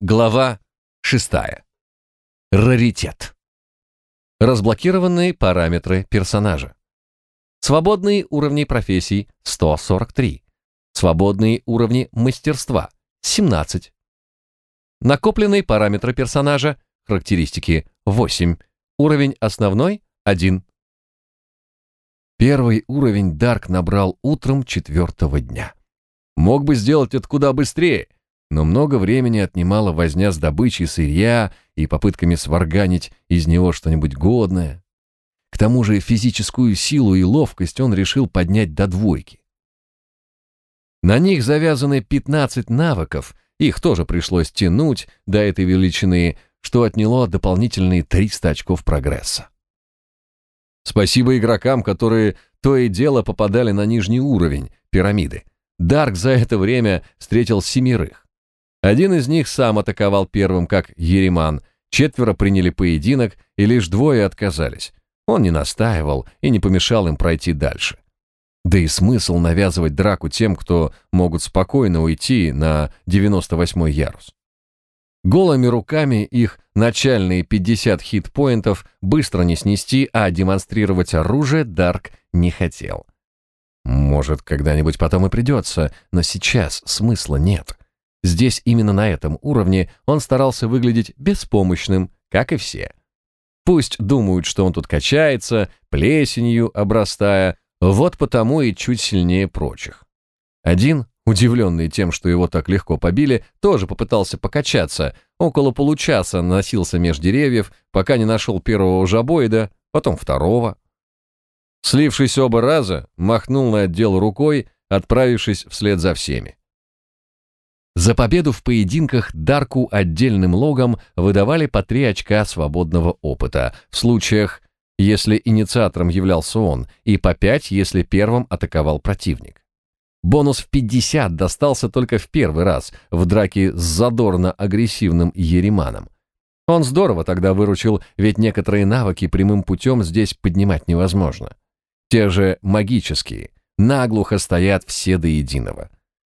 Глава 6. Раритет. Разблокированные параметры персонажа. Свободные уровни профессий 143. Свободные уровни мастерства 17. Накопленные параметры персонажа, характеристики 8. Уровень основной 1. Первый уровень Дарк набрал утром четвертого дня. Мог бы сделать это куда быстрее – но много времени отнимала возня с добычей сырья и попытками сварганить из него что-нибудь годное. К тому же физическую силу и ловкость он решил поднять до двойки. На них завязаны 15 навыков, их тоже пришлось тянуть до этой величины, что отняло дополнительные 300 очков прогресса. Спасибо игрокам, которые то и дело попадали на нижний уровень пирамиды. Дарк за это время встретил семерых. Один из них сам атаковал первым, как Ереман. Четверо приняли поединок, и лишь двое отказались. Он не настаивал и не помешал им пройти дальше. Да и смысл навязывать драку тем, кто могут спокойно уйти на 98-й ярус. Голыми руками их начальные 50 хит-поинтов быстро не снести, а демонстрировать оружие Дарк не хотел. Может, когда-нибудь потом и придется, но сейчас смысла нет. Здесь именно на этом уровне он старался выглядеть беспомощным, как и все. Пусть думают, что он тут качается, плесенью обрастая, вот потому и чуть сильнее прочих. Один, удивленный тем, что его так легко побили, тоже попытался покачаться, около получаса носился меж деревьев, пока не нашел первого жабоида, потом второго. Слившись оба раза, махнул на отдел рукой, отправившись вслед за всеми. За победу в поединках Дарку отдельным логом выдавали по три очка свободного опыта, в случаях, если инициатором являлся он, и по пять, если первым атаковал противник. Бонус в 50 достался только в первый раз, в драке с задорно-агрессивным Ереманом. Он здорово тогда выручил, ведь некоторые навыки прямым путем здесь поднимать невозможно. Те же магические, наглухо стоят все до единого.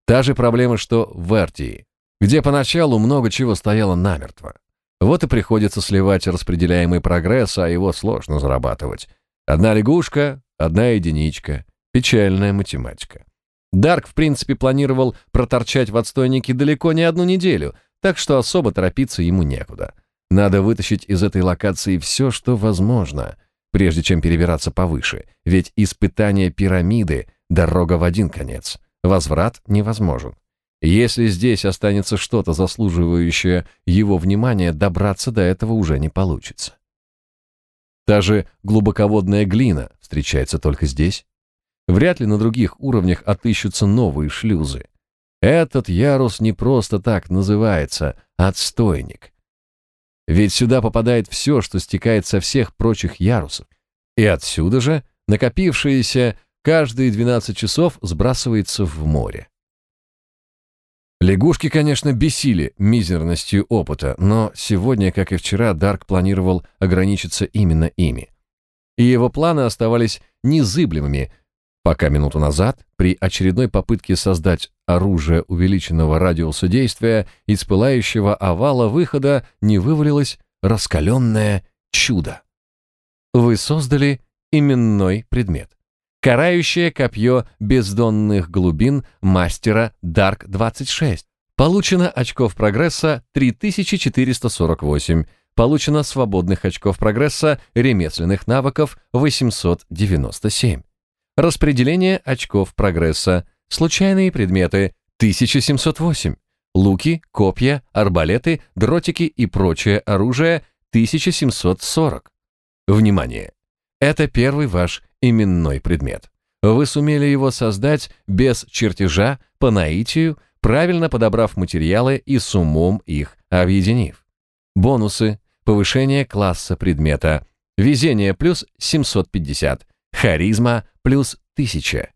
Та же проблема, что в Эртии, где поначалу много чего стояло намертво. Вот и приходится сливать распределяемый прогресс, а его сложно зарабатывать. Одна лягушка, одна единичка. Печальная математика. Дарк, в принципе, планировал проторчать в отстойнике далеко не одну неделю, так что особо торопиться ему некуда. Надо вытащить из этой локации все, что возможно, прежде чем перебираться повыше, ведь испытание пирамиды — дорога в один конец. Возврат невозможен. Если здесь останется что-то заслуживающее его внимания, добраться до этого уже не получится. Та же глубоководная глина встречается только здесь. Вряд ли на других уровнях отыщутся новые шлюзы. Этот ярус не просто так называется «отстойник». Ведь сюда попадает все, что стекает со всех прочих ярусов. И отсюда же накопившиеся каждые 12 часов сбрасывается в море. Лягушки, конечно, бесили мизерностью опыта, но сегодня, как и вчера, Дарк планировал ограничиться именно ими. И его планы оставались незыблемыми, пока минуту назад, при очередной попытке создать оружие увеличенного радиуса действия, из пылающего овала выхода не вывалилось раскаленное чудо. Вы создали именной предмет. Карающее копье бездонных глубин мастера Dark 26. Получено очков прогресса 3448. Получено свободных очков прогресса ремесленных навыков 897. Распределение очков прогресса. Случайные предметы 1708. Луки, копья, арбалеты, дротики и прочее оружие 1740. Внимание! Это первый ваш именной предмет. Вы сумели его создать без чертежа, по наитию, правильно подобрав материалы и с умом их объединив. Бонусы. Повышение класса предмета. Везение плюс 750. Харизма плюс 1000.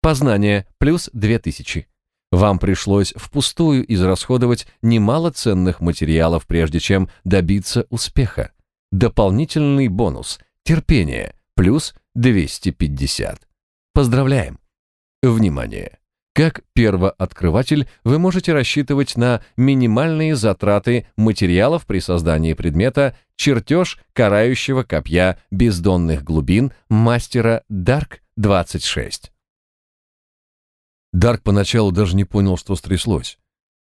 Познание плюс 2000. Вам пришлось впустую израсходовать немало ценных материалов, прежде чем добиться успеха. Дополнительный бонус – терпение плюс 250. Поздравляем! Внимание! Как первооткрыватель вы можете рассчитывать на минимальные затраты материалов при создании предмета чертеж карающего копья бездонных глубин мастера Дарк 26. Дарк поначалу даже не понял, что стряслось.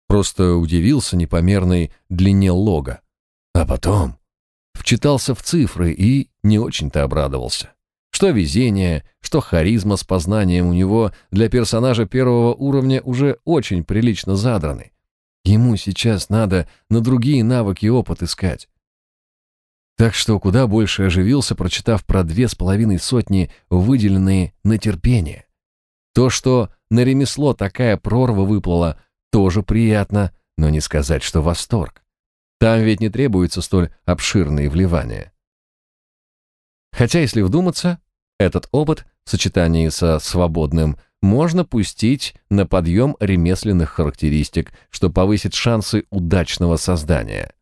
Просто удивился непомерной длине лога. А потом вчитался в цифры и не очень-то обрадовался. Что везение, что харизма с познанием у него для персонажа первого уровня уже очень прилично задраны. Ему сейчас надо на другие навыки и опыт искать. Так что куда больше оживился, прочитав про две с половиной сотни, выделенные на терпение. То, что на ремесло такая прорва выплыла, тоже приятно, но не сказать, что восторг. Там ведь не требуются столь обширные вливания. Хотя, если вдуматься, этот опыт в сочетании со свободным можно пустить на подъем ремесленных характеристик, что повысит шансы удачного создания.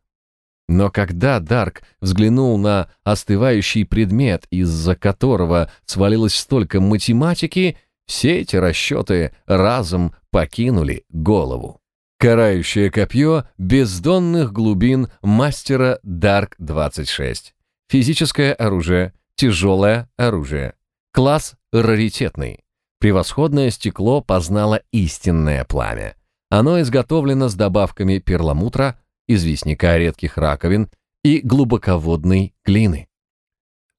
Но когда Дарк взглянул на остывающий предмет, из-за которого свалилось столько математики, все эти расчеты разом покинули голову. Карающее копье бездонных глубин мастера Дарк 26. Физическое оружие, тяжелое оружие. Класс раритетный. Превосходное стекло познало истинное пламя. Оно изготовлено с добавками перламутра, известняка редких раковин и глубоководной глины.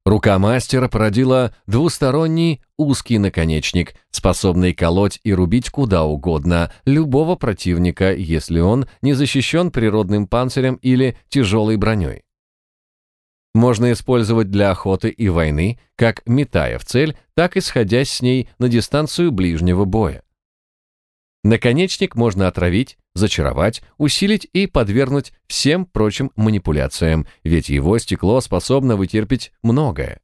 Рука мастера породила двусторонний узкий наконечник, способный колоть и рубить куда угодно любого противника, если он не защищен природным панцирем или тяжелой броней. Можно использовать для охоты и войны, как метая в цель, так и сходясь с ней на дистанцию ближнего боя. Наконечник можно отравить, зачаровать, усилить и подвергнуть всем прочим манипуляциям, ведь его стекло способно вытерпеть многое.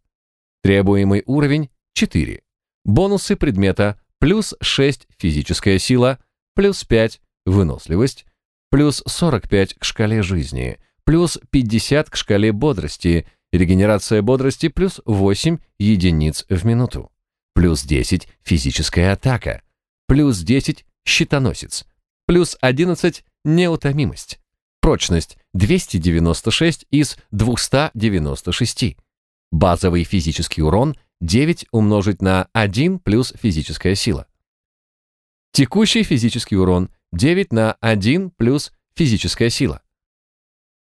Требуемый уровень – 4. Бонусы предмета – плюс 6 физическая сила, плюс 5 выносливость, плюс 45 к шкале жизни, плюс 50 к шкале бодрости, регенерация бодрости плюс 8 единиц в минуту, плюс 10 физическая атака, плюс 10 щитоносец, плюс 11 неутомимость, прочность 296 из 296, базовый физический урон 9 умножить на 1 плюс физическая сила. Текущий физический урон 9 на 1 плюс физическая сила.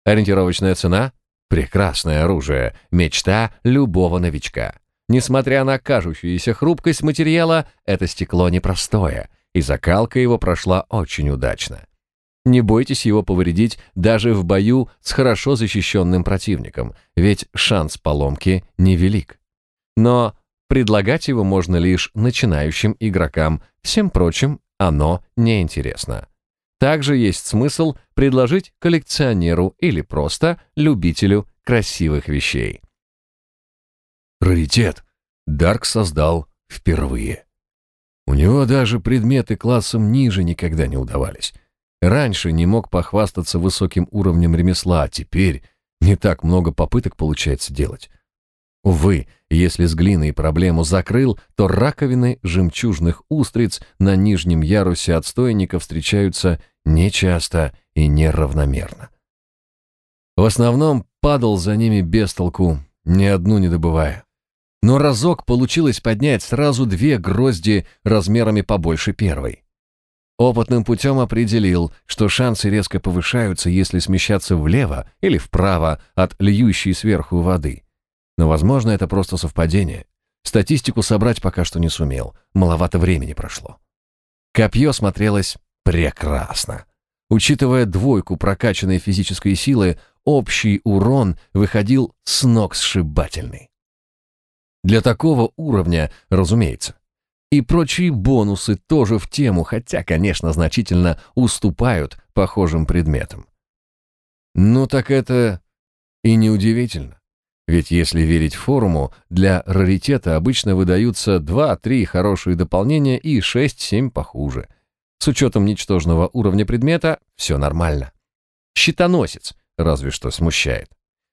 Ориентировочная цена – прекрасное оружие, мечта любого новичка. Несмотря на кажущуюся хрупкость материала, это стекло непростое, и закалка его прошла очень удачно. Не бойтесь его повредить даже в бою с хорошо защищенным противником, ведь шанс поломки невелик. Но предлагать его можно лишь начинающим игрокам, всем прочим оно неинтересно. Также есть смысл предложить коллекционеру или просто любителю красивых вещей. Раритет Дарк создал впервые. У него даже предметы классом ниже никогда не удавались. Раньше не мог похвастаться высоким уровнем ремесла, а теперь не так много попыток получается делать. Увы, если с глиной проблему закрыл, то раковины жемчужных устриц на нижнем ярусе отстойника встречаются нечасто и неравномерно. В основном падал за ними без толку, ни одну не добывая. Но разок получилось поднять сразу две грозди размерами побольше первой. Опытным путем определил, что шансы резко повышаются, если смещаться влево или вправо от льющей сверху воды. Но, возможно, это просто совпадение. Статистику собрать пока что не сумел, маловато времени прошло. Копье смотрелось прекрасно. Учитывая двойку прокачанной физической силы, общий урон выходил с ног сшибательный. Для такого уровня, разумеется. И прочие бонусы тоже в тему, хотя, конечно, значительно уступают похожим предметам. Ну так это и неудивительно. Ведь если верить форуму, для раритета обычно выдаются 2-3 хорошие дополнения и 6-7 похуже. С учетом ничтожного уровня предмета все нормально. Щитоносец разве что смущает.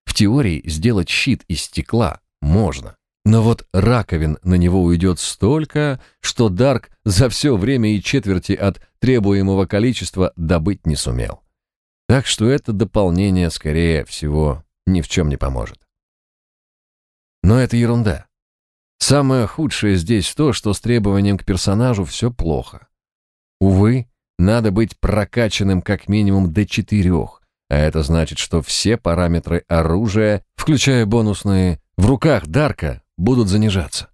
В теории сделать щит из стекла можно. Но вот раковин на него уйдет столько, что Дарк за все время и четверти от требуемого количества добыть не сумел. Так что это дополнение, скорее всего, ни в чем не поможет. Но это ерунда. Самое худшее здесь то, что с требованием к персонажу все плохо. Увы, надо быть прокачанным как минимум до четырех, а это значит, что все параметры оружия, включая бонусные, в руках Дарка будут занижаться.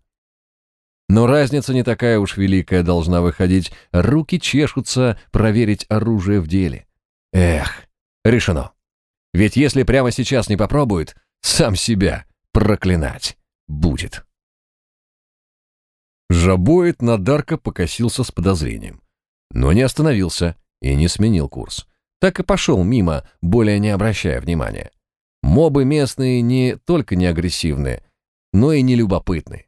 Но разница не такая уж великая должна выходить. Руки чешутся проверить оружие в деле. Эх, решено. Ведь если прямо сейчас не попробует, сам себя проклинать будет. Жабоид на Дарка покосился с подозрением, но не остановился и не сменил курс. Так и пошел мимо, более не обращая внимания. Мобы местные не только не агрессивные, но и не любопытны.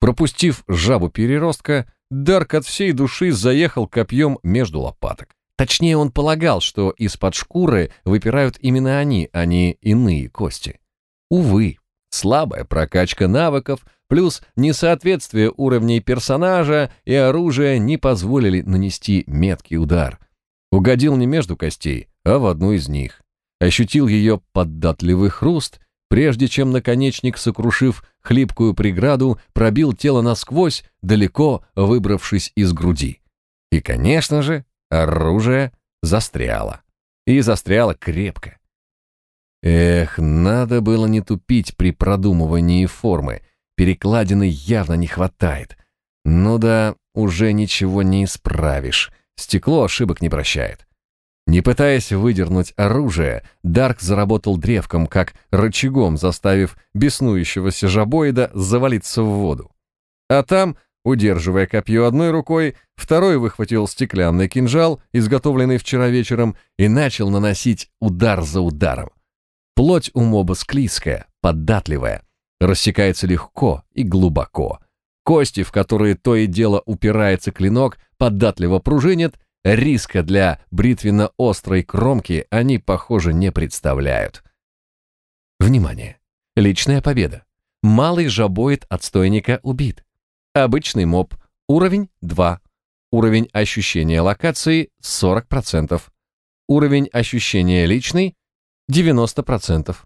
Пропустив жабу-переростка, Дарк от всей души заехал копьем между лопаток. Точнее, он полагал, что из-под шкуры выпирают именно они, а не иные кости. Увы, слабая прокачка навыков плюс несоответствие уровней персонажа и оружия не позволили нанести меткий удар. Угодил не между костей, а в одну из них. Ощутил ее поддатливый хруст, прежде чем наконечник, сокрушив хлипкую преграду, пробил тело насквозь, далеко выбравшись из груди. И, конечно же, Оружие застряло. И застряло крепко. Эх, надо было не тупить при продумывании формы. Перекладины явно не хватает. Ну да, уже ничего не исправишь. Стекло ошибок не прощает. Не пытаясь выдернуть оружие, Дарк заработал древком, как рычагом, заставив беснующегося жабоида завалиться в воду. А там Удерживая копье одной рукой, второй выхватил стеклянный кинжал, изготовленный вчера вечером, и начал наносить удар за ударом. Плоть у моба склизкая, податливая, рассекается легко и глубоко. Кости, в которые то и дело упирается клинок, податливо пружинят, риска для бритвенно-острой кромки они, похоже, не представляют. Внимание! Личная победа. Малый жабоид отстойника убит. Обычный моб. Уровень 2. Уровень ощущения локации 40%. Уровень ощущения личный 90%.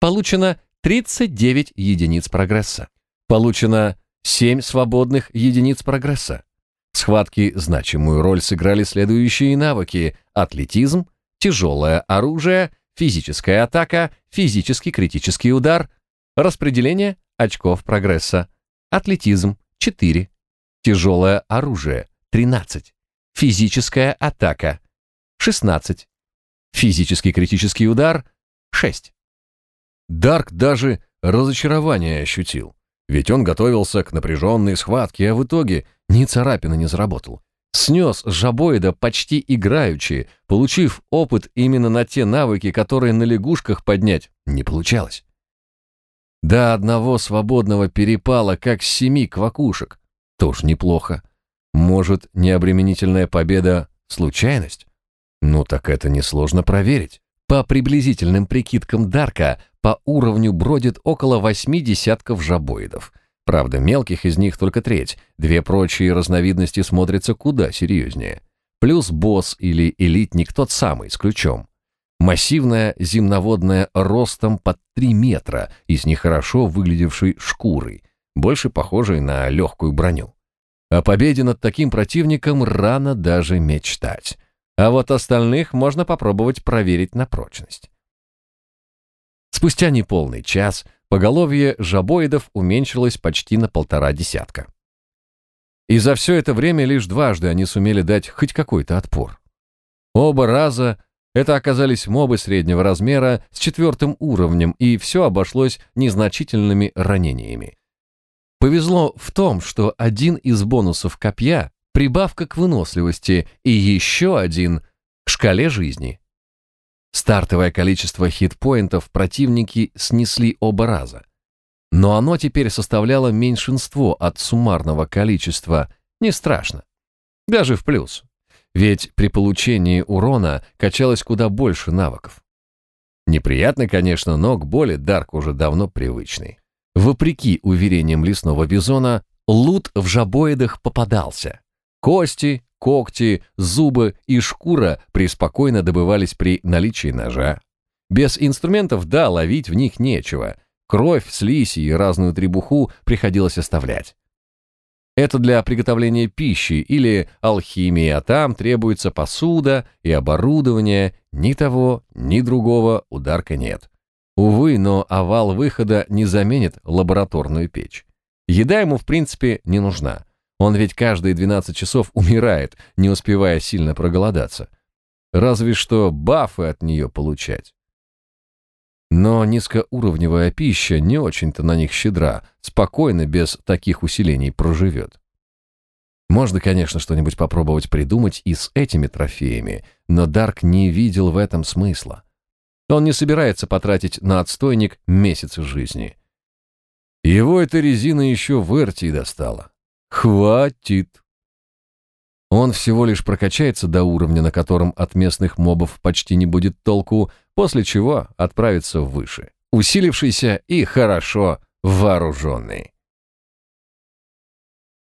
Получено 39 единиц прогресса. Получено 7 свободных единиц прогресса. В схватке значимую роль сыграли следующие навыки: атлетизм, тяжелое оружие, физическая атака, физический критический удар, распределение очков прогресса, атлетизм 4. Тяжелое оружие 13. Физическая атака 16. Физический критический удар 6. Дарк даже разочарование ощутил, ведь он готовился к напряженной схватке, а в итоге ни царапины не заработал. Снес жабоида почти играючи, получив опыт именно на те навыки, которые на лягушках поднять не получалось. До одного свободного перепала, как семи квакушек. Тоже неплохо. Может, необременительная победа — случайность? Ну так это несложно проверить. По приблизительным прикидкам Дарка, по уровню бродит около восьми десятков жабоидов. Правда, мелких из них только треть, две прочие разновидности смотрятся куда серьезнее. Плюс босс или элитник тот самый, с ключом. Массивная земноводная ростом под 3 метра и с нехорошо выглядевшей шкурой, больше похожей на легкую броню. О победе над таким противником рано даже мечтать. А вот остальных можно попробовать проверить на прочность. Спустя неполный час поголовье жабоидов уменьшилось почти на полтора десятка. И за все это время лишь дважды они сумели дать хоть какой-то отпор. Оба раза это оказались мобы среднего размера с четвертым уровнем, и все обошлось незначительными ранениями. Повезло в том, что один из бонусов копья — прибавка к выносливости, и еще один — к шкале жизни. Стартовое количество хитпоинтов противники снесли оба раза. Но оно теперь составляло меньшинство от суммарного количества, не страшно. Даже в плюс ведь при получении урона качалось куда больше навыков. Неприятно, конечно, но к боли Дарк уже давно привычный. Вопреки уверениям лесного бизона, лут в жабоидах попадался. Кости, когти, зубы и шкура преспокойно добывались при наличии ножа. Без инструментов, да, ловить в них нечего. Кровь, слизь и разную требуху приходилось оставлять. Это для приготовления пищи или алхимии, а там требуется посуда и оборудование. Ни того, ни другого ударка нет. Увы, но овал выхода не заменит лабораторную печь. Еда ему, в принципе, не нужна. Он ведь каждые 12 часов умирает, не успевая сильно проголодаться. Разве что бафы от нее получать. Но низкоуровневая пища не очень-то на них щедра, спокойно, без таких усилений проживет. Можно, конечно, что-нибудь попробовать придумать и с этими трофеями, но Дарк не видел в этом смысла. Он не собирается потратить на отстойник месяцы жизни. Его эта резина еще в Эртии достала. Хватит. Он всего лишь прокачается до уровня, на котором от местных мобов почти не будет толку, после чего отправится выше. Усилившийся и хорошо вооруженный.